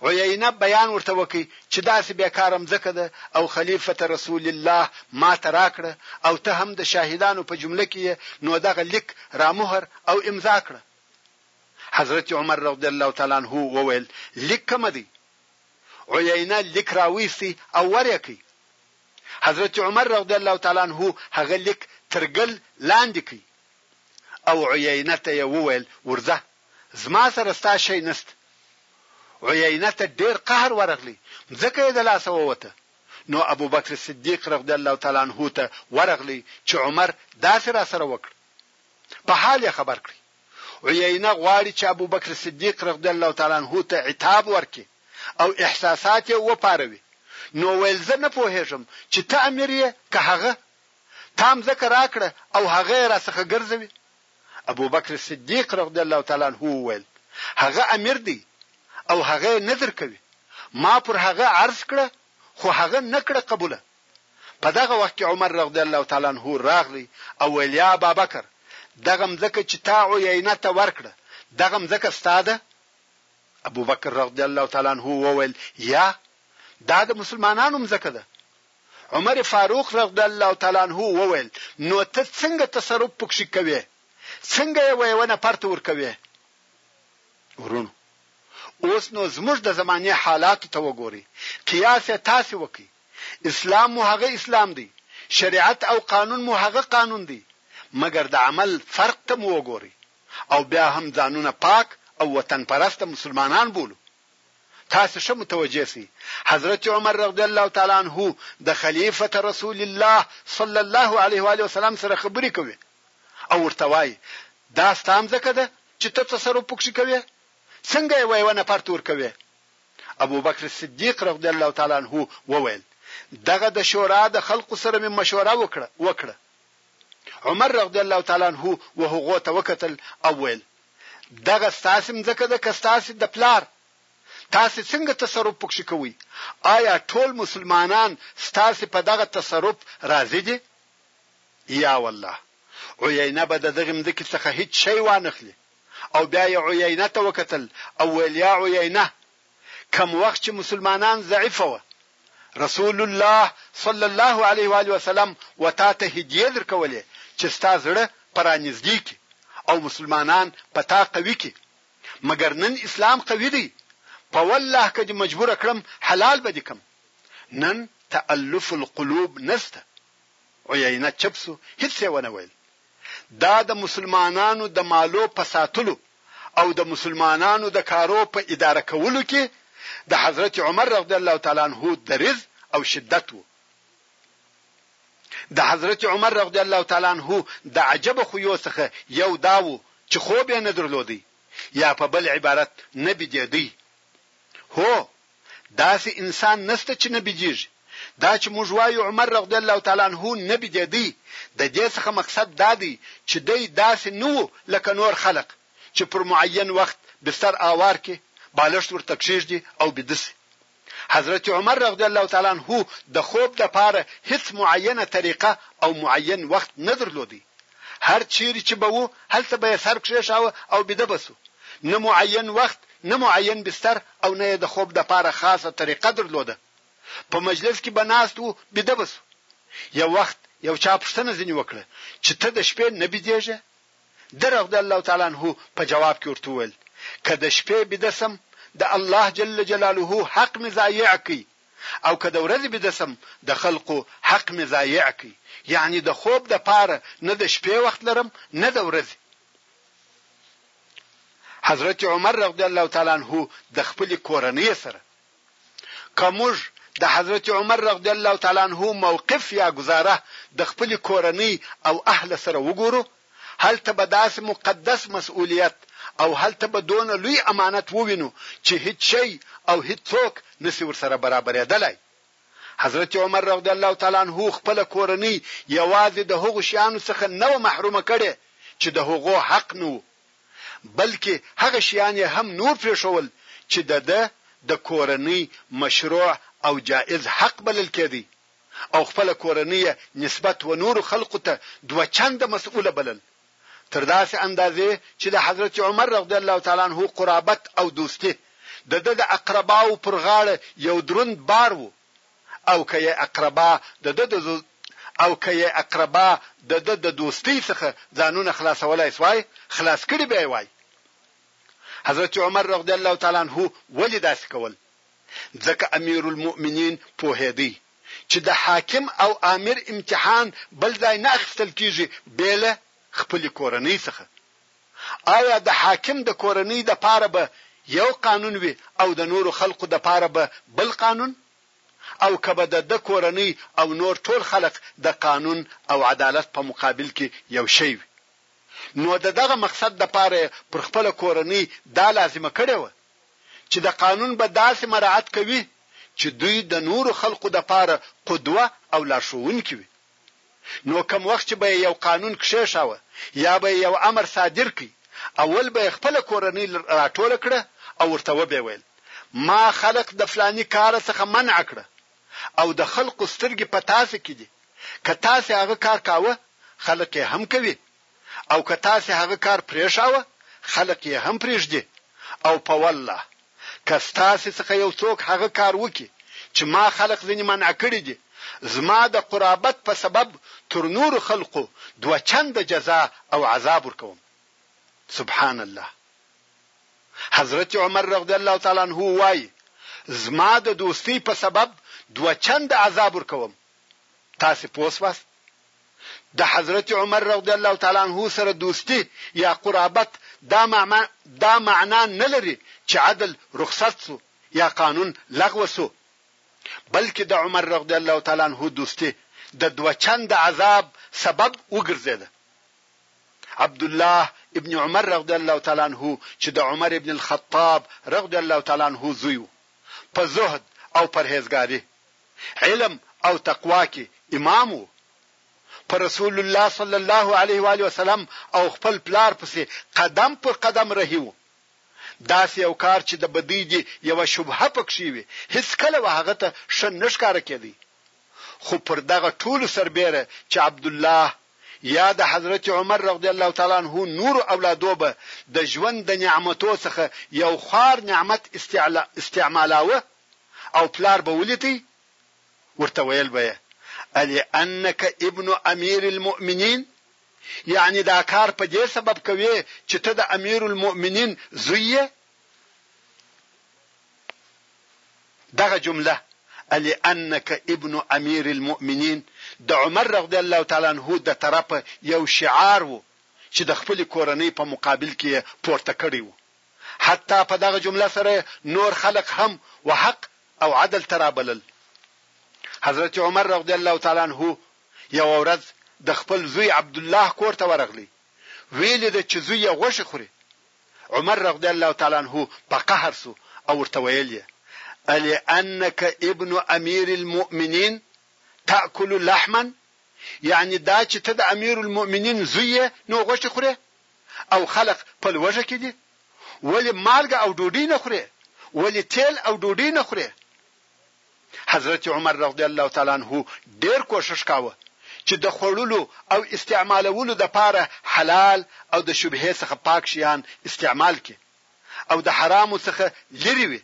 عيينه بيان ورته وکړ چې داسې بې کاره مځکه ده او خليفة رسول الله ما ته راکړه او ته هم د شاهدانو په جمله کې يې نو دغه ليک را مهر او امضا کړه، حضرت عمر رضي الله تعالی عنه وويل، ليک کوم دی؟ عیینه لیک راویستی او ور یې کړ. حضرت عمر رضی الله تعالی عنه هغه لیک تر ګل لاندې کړ او عیینه ته یې وویل ورځه زما سره ستا شی نشته. عیینه ته ډیر قهر ورغلی مځکه یې د لاسه ووته نو ابوبکر صدیق رضی الله تعالی عنه ته ورغلی چې عمر داسې راسره وکړ په حال یې خبر کړی. عیینه غواړي چې ابوبکر صدیق رضی الله تعالی عنه ته عتاب ورکړي او احساسات یې وپاروي نو ویل زه نه پوهیږم چې ته امیر یې که هغه؟ تا مځکه راکړه او هغه یې راڅخه ګرځوي؟ ابوبکر صدیق رضی الله تعالی عنه وویل هغه امیر دی او هغه یې نه درکوي ما پر هغه عرض کړه خو هغه نه کړه قبوله. په دغه وخت کې عمر رضی الله تعالی عنه راغلی او ویل یا ابابکر دغه مځکه چې تا عیینه ته ورکړه دغه مځکه ستا ده؟ ابوبکر رضی الله تعالی عنه وویل یا دا د مسلمانانو مځکه ده عمر فاروق رضی الله تعالی عنه وویل نو ته څنګه تصرف پکښې کوې څنګه یې ویو نه پرته ور کوې ورونو اوس نو زموږ د زمانې حالات ته وګورئ قیاس تاسو وکړئ اسلام مو هغه اسلام دی، شریعت او قانون مو هغه قانون دی، مګر د عمل فرق ته مو وګورئ او بیا هم ځانونه پاک او وطن پرسته مسلمانان بولو. تاسې ښه متوجه شئ، حضرت عمر رضی الله تعالی عنه د خلیفة رسول الله صلی الله علیه وآله وسلم سره خبرې کوي او ورته وایي، دا ستا مځکه ده چې ته تصرف پکښې کوې؟ څنګه یې ویوه نفر ته ورکوې؟ ابوبکر صدیق رضی الله تعالی عنه وویل، دغه د شورا د خلقو سره مې مشوره وکړه وکړه. عمر رضی الله تعالی عنه وهغو ته وکتل او ویل، دغه ستاسې مځکه ده که ستاسې د پلار؟ تاسې څنګه تصرف پکښې کوئ؟ آیا ټول مسلمانان ستاسې په دغه تصرف راضي دي؟ یا والله! عیینه به د دغې مځکې څخه هیڅ شی وانخلي. او بیا یې عیینه ته وکتل او ویل یا عیینه کوم وخت چې مسلمانان ضعیف وه رسول الله صلی الله علیه وآله وسلم و تا ته هدیې درکولې چې ستا زړه په رانږدې کړي او مسلمانان په تا قوي کړي مګر نن اسلام قوي دی په والله که دې مجبور کړم حلال به دې کم نن تألف القلوب نسته عیینه چپ سو هیڅ یې ونه ویل دا د مسلمانانو د مالو په ساتلو او د مسلمانانو د کارو په اداره کولو کې د حضرت عمر رضی الله تعالی عنه دریځ او شدت و. د حضرت عمر رضی الله تعالی عنه د عجبه خویو څخه یو دا و چې خوب یې نه درلودی یا په بل عبارت نه بیدېدی. هو! داسې انسان نشته چې نه بيديږي، دا چې موږ وايو عمر رضی الله تعالی عنه نه بيديدی ددې څخه مقصد دا دی چې دی داسې نه وو لکه نور خلق چې پر معين وخت بستر آوار کړي، بالښت ورته کښيږدي او بيده شي. حضرت عمر رضی الله تعالی عنه د خوب دپاره هيڅ معينه طريقه او معين وخت نه درلودی. هر چیرې چې به وو هلته به یې سر کښېښاوه او بیده به شو. نه معین وخت، نه معین بستر او نه یې د خوب دپاره خاصه طریقه درلوده. په مجلس کې به ناست وو، بیده به شو. یو وخت یو چا پوښتنه ځینې وکړه چې ته د شپې نه بیدېږې؟ ده رضی الله تعالی عنه په جواب کې ورته وویل، که د شپې بیده شم د الله جل جلاله حق مې ضایع کړ، او که د ورځې بیده شم د خلقو حق مې ضایع کړ یعنې د خوب د پاره نه د شپې وخت لرم نه د ورځې. حضرت عمر رضی الله تعالی عنه د خپلې کورنۍ سره که موږ د حضرت عمر رضی الله تعالی عنه موقف یا ګزاره د خپلې کورنۍ او اهل سره وګورو هلته به داسې مقدس مسؤلیت او هلته به دونه لوی امانت ووینو چې هیڅ شی او هیڅ څوک نه شي ورسره برابرېدلای. حضرت عمر رضی الله تعالی عنه خپله کورنۍ یوازې د هغو شیانو څخه نه وه محرومه کړې چې د هغو حق نه وو، بلکې هغه شیان یې هم نور پرېښوول چې د ده د کورنۍ مشروع او جائز حق بلل کېدی. او خپله کورنۍ یې نسبت و نورو خلقو ته دوه چنده مسئوله بلل تر داسې اندازې چې د حضرت عمر رضی الله تعالی عنه قرابت او دوستي د ده د اقرباوو پر غاړه یو دروند بار وو او که یې اقربا د ده د او که یې اقربا د ده د دوستۍ څخه ځانونه خلاصولای سوای خلاص کړي به یې وای حضرت عمر رضی الله تعالی عنه ولې داسې کول؟ ځکه امیرالمؤمنین پوهیدی چی د حاکم او آمر امتحان بل ځای نه اخیستل کیږی بې له خپلی کورنۍ څخه. آیا د حاکم د کورنۍ دپاره به یو قانون وی او د نورو خلقو دپاره به بل قانون؟ او که به د ده کورنۍ او نور ټول خلق د قانون او عدالت په مقابل کی یو شی وی نو د دغه مقصد دپاره یې پر خپله کورنۍ دا لازمه کړې وه چې د قانون به داسې مراعت کوي چې دوی د نورو خلقو دپاره قدوه او لارښوونکي وي. نو کوم وخت چې به یې یو قانون کښېښاوه یا به یې یو امر صادر کړ، اول به یې خپله کورنۍ راټوله کړه او ورته وبې ویل، ما خلق د فلاني کاره څخه منع کړه او د خلقو سترګې په تاسې کې دي، که تاسې هغه کار کاوه، خلق یې هم کوي. او که تاسې هغه کار پرېښاوه خلق يې هم پرېږدي او په والله که ستاسې څخه يو څوک هغه کار وکړي چې ما خلق ځنې منع کړي دي زما د قرابت په سبب تر نورو خلقو دوه چنده جزا او عذاب ورکوم سبحان الله حضرت عمر رضی الله تعالی عنه وايي زما د دوستۍ په سبب دوه چنده عذاب ورکوم تاسې پوه سواست د حضرت عمر رضی الله تعالی عنه سره دوستي یا قرابت دا معما دا معنا نه لري چې عدل رخصت شو یا قانون لغوه شو بلکې د عمر رضی الله تعالی عنه دوستي د دوه چنده عذاب سبب وګرځېده عبد الله ابن عمر رضی الله تعالی عنه چې د عمر ابن الخطاب رضی الله تعالی عنه زوی و په زهد او پرهیزګاری علم او تقوا کې امام وو، په رسول الله صلی الله علیه و آله وسلم او خپل پلار پسې قدم پر قدم رهي وو، داسې یو کار چې د بدۍ دې یوه شبهه پکښې وي هیڅکله و هغه ته ښه نه ښکاره کېدی، خو پر دغه ټولو سربېره چې عبدالله یا د حضرت عمر رضی الله تعالی عنه نورو اولادو به د ژوند د نعمتو څخه یو خوار نعمت استعمالاوه، او پلار به وليدی ورته ويل به يې الي انک ابن امير المؤمنين يعني دا کار په دې سبب کوې چې ته د امير المؤمنين زوی يې دغه جمله الي انک ابن امير المؤمنين د عمر رضی الله تعالی عنه د طرفه یو شعار وو چې د خپل کورنۍ په مقابل کې پورته کړی وو حتی په دغه جمله سره یې نور خلق هم و حق او عدل ته رابلل. حضرت عمر رضی الله تعالی عنه یوه ورځ د خپل زوی عبدالله کور ته ورغلی، ویې لیده چې زوی یې غوښې خوري. عمر رضی الله تعالی عنه په قهر شو او ورته ویل یې، الانک ابن امیر المؤمنین تأکل لحما؟ یعنې دا چې ته د امیر المؤمنین زوی یې نو غوښې خورې؟ او خلق په لوږه کې دي؟ ولې مالګه او ډوډۍ نه خورې؟ ولې تېل او ډوډۍ نه خورې؟ حضرت عمر رضی الله تعالی عنه ډېر کوښښ کاوه چې د خوړلو او استعمالولو د پاره حلال او د شبهې څخه پاک شیان استعمال کړي او د حرامو څخه لرې وي.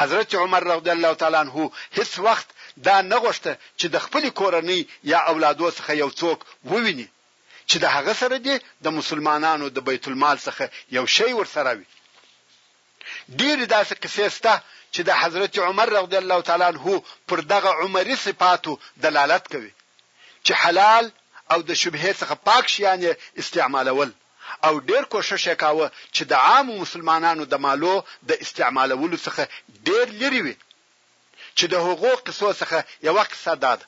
حضرت عمر رضی الله تعالی عنه هیڅ وخت دا نه غوښته چې د خپلې کورنۍ یا اولادو څخه یو څوک وویني چې د هغه سره دې د مسلمانانو د بیت المال څخه یو شی ورسره وي ډېرې داسې قصې شته چې د حضرت عمر رضی الله تعالی عنه پر دغه عمري صفاتو دلالت کوي چې حلال او د شبهې څخه پاک شیان یې استعمالول او ډیر کوشش یې کاوه چې د عامو مسلمانانو د مالو د استعمالولو څخه ډیر لرې وي چې د هغو قصو څخه یوه قصه دا ده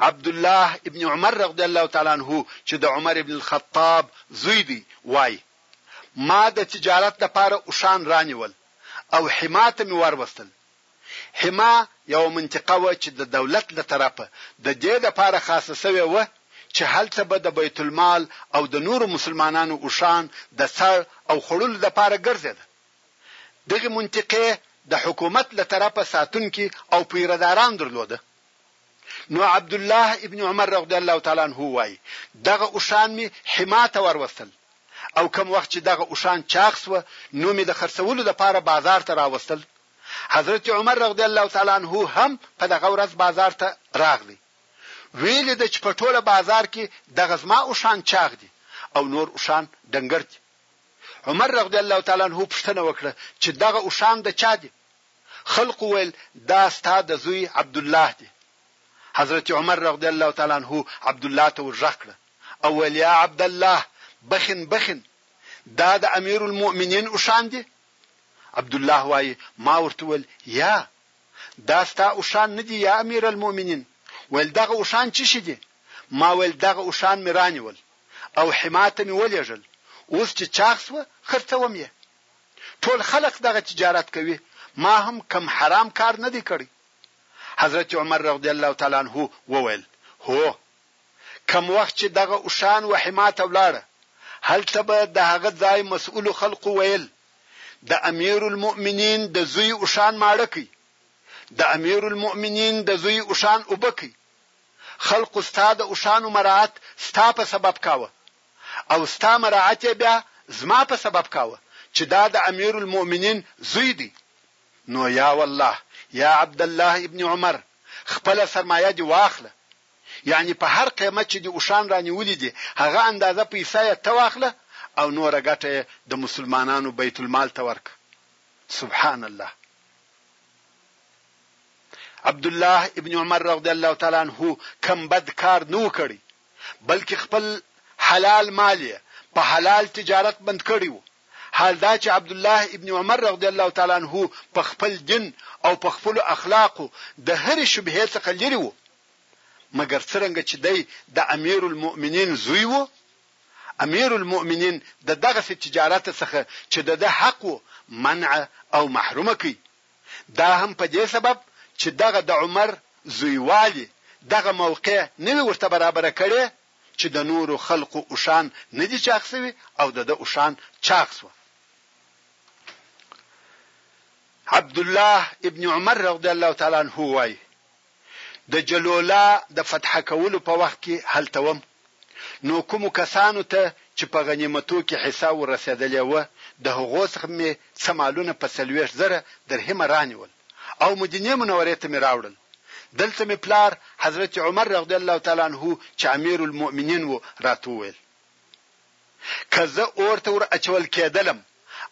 عبدالله ابن عمر رضی الله تعالی عنه چې د عمر ابن الخطاب زوی دی وایي ما د تجارت لپاره اوښان رانیول او حما ته مې وروستل حما یو منطقه و چې د دولت له طرفه د دې لپاره خاصه شوې و چې هلته به د بیت المال او د نورو مسلمانانو اوښان د څړ او خړلو لپاره ګرځیده دغې منطقې د حکومت له طرفه ساتونکي او پيره داران درلوده. نو عبدالله ابن عمر رغدی الله تعالی عنه وايي، دغه اوښان مې حما ته وروستل او کوم وخت چې دغه اوښان چاغ شوه نو مې د خرڅولو لپاره بازار ته راوستل، حضرت عمر رغدی الله تعالی عنه هم په دغه ورځ بازار ته راغلی، ويې ليده چې په ټوله بازار کې دغه زما اوښان چاغ دي او نور اوښان ډنګر دي. عمر رضی الله تعالی عنه پوښتنه وکړه چې دغه اوښان د چا دي؟ خلقو وویل دا ستا د زوی عبدالله دي. حضرت عمر رضی الله تعالی عنه عبدالله ته ورغږ کړه او ویل یا عبدالله بخن بخن دا د امیر المؤمنین اوښان دي؟ عبدالله وایي ما ورته وویل یا دا ستا اوښان نه دي یا امیر المؤمنین ویل دغه اوښان چی شي دي؟ ما ویل دغه اوښان مې رانیول او حما ته مې ولېږل اوس چې چاغ شوه خرڅوم یې ټول خلق دغه تجارت کوي ما هم کم حرام کار نه دی کړی حضرت عمر رضی الله تعالی عنه وویل هو کم وخت چې دغه اوښان و حما ته ولاړه هلته به د هغه ځای مسؤل خلقو ویل د امیر المؤمنین د زوی اوښان ماړه کی د امیر المؤمنین د زوی اوښان وبکی خلقو ستا د اوښانو مراعت ستا په سبب کاوه او ستا مراعت یې بیا زما په سبب کاوه چې دا د امیر المؤمنین زوی دی نو یا والله یا عبدالله ابن عمر خپله سرمایه دې واخله یعنی په هر قیمت چې دې اوښان رانیولي دي هغه اندازه پیسه یې ته واخله او نوره ګټه یې د مسلمانانو بیت المال ته ورکړه سبحان الله عبدالله ابن عمر رضی الله تعالی عنه کوم بد کار نه و کړی بلکې خپل حلال مال یې په حلال تجارت بند کړی و حال دا چې عبدالله ابن عمر رضی الله تعالی عنه په خپل دین او په خپل اخلاقو د هرې شبهې څخه لري و مګر څرنګه چې دی د امیر المؤمنین زوی وو امیر المؤمنین د دغه تجارت څخه چې د حق وو منع او محروم کړي دا هم په دې سبب چې دغه د عمر زوی والي دغه موقع نه وي ورته برابره کړې چې د نورو خلقو اوښان نه دي چاغ شوي او د ده اوښان چاغ شوه. عبدالله ابن عمر رضی الله تعالی عنه وايي، د جلولا د فتح کولو په وخت کې هلته وم، نو کومو کسانو ته چې په غنیمتو کې حصه ورسېدلې وه، د هغو څخه مې څه مالونه په څلوېښت زره درهمه رانیول او مدینې منورې ته مې راوړل، دلته مې پلار حضرت عمر رضی الله تعالی عنه چې امیرالمؤمنین و، راته وویل. که زه اور ته ور اچول کېدلم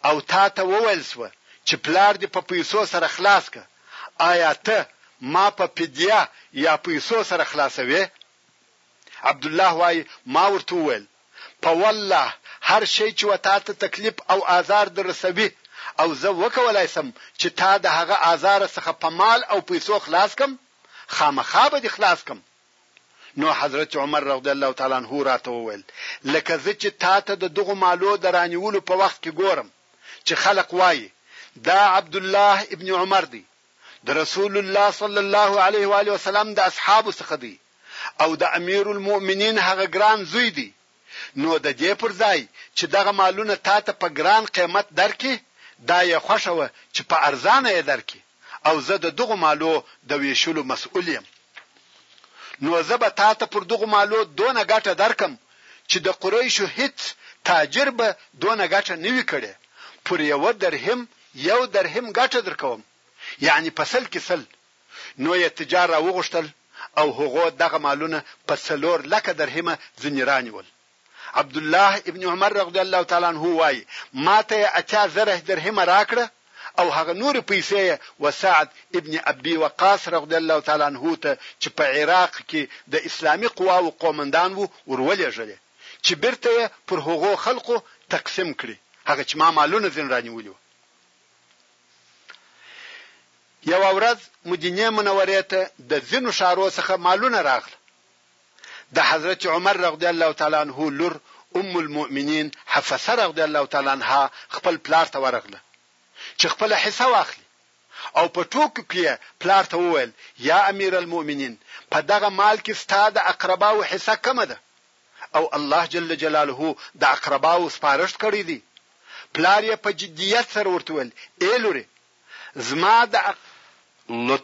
او تا ته وویل شوه چې پلار دې په پیسو سره خلاص که، آیا ته ما په فدیه یا پیسو سره خلاصوې؟ عبدالله وايي، ما ورته وویل، په والله هر شی چې و تا ته تکلیف او آزار در رسوي او زه وکولای شم چې تا د هغه آزاره څخه په مال او پیسو خلاص کړم، خامخا به دې خلاص کړم. نو حضرت عمر رضی الله تعالی عنه راته وویل، لکه زه چې تاته د دغو مالو د رانیولو په وخت کې ګورم چې خلق وايي، دا عبدالله ابن عمر دی، د رسول الله صلی الله علیه وآله وسلم د اصحابو څخه دی او د امیرالمؤمنین هغه ګران زوی دی، نو د دې پر ځای چې دغه مالونه تا ته په ګران قېمت درکړي، دا يې خوښه وه چې په ارزانه يې درکړي او زه د دغو مالو د وېشلو مسؤل يم. نو زه به تا ته پر دغو مالو دونه ګټه درکړم چې د قريشو هېڅ تاجر به دونه ګټه نه وي کړې، پر يوه درهم يو درهم ګټه درکوم، يعني په سل کې سل، نو یې تجار راوغوښتل او هغو دغه مالونه په څلور لکه درهمه ځني رانیول. عبدالله ابن عمر رغضی الله تعالی عنه وايي، ماته یې اتیا زره درهمه راکړه او هغه نورې پیسې یې وسعد ابن ابي وقاص رغضی الله تعالی عنه ته چې په عراق کي د اسلامي قواوو قومندان وو ورولېږلې چې بیرته یې پر هغو خلقو تقسیم کړي هغه چې ما مالونه ځني رانیولي وه. یوه ورځ مدینې منورې ته د ځینو ښارو څخه مالونه راغله. د حضرت عمر رضی الله تعالی عنه لور ام المؤمنین حفصه رضی الله تعالی عنها خپل پلار ته ورغله چې خپله حصه واخلي او په ټوکو کې یې پلار ته وویل، یا امیرالمؤمنین! په دغه مال کې ستا د اقرباوو حصه کمه ده. او الله جل جلاله د اقرباوو سپارښت کړی دی، پلار یې په جدیت سره ورته وویل، اې لورې! زما د.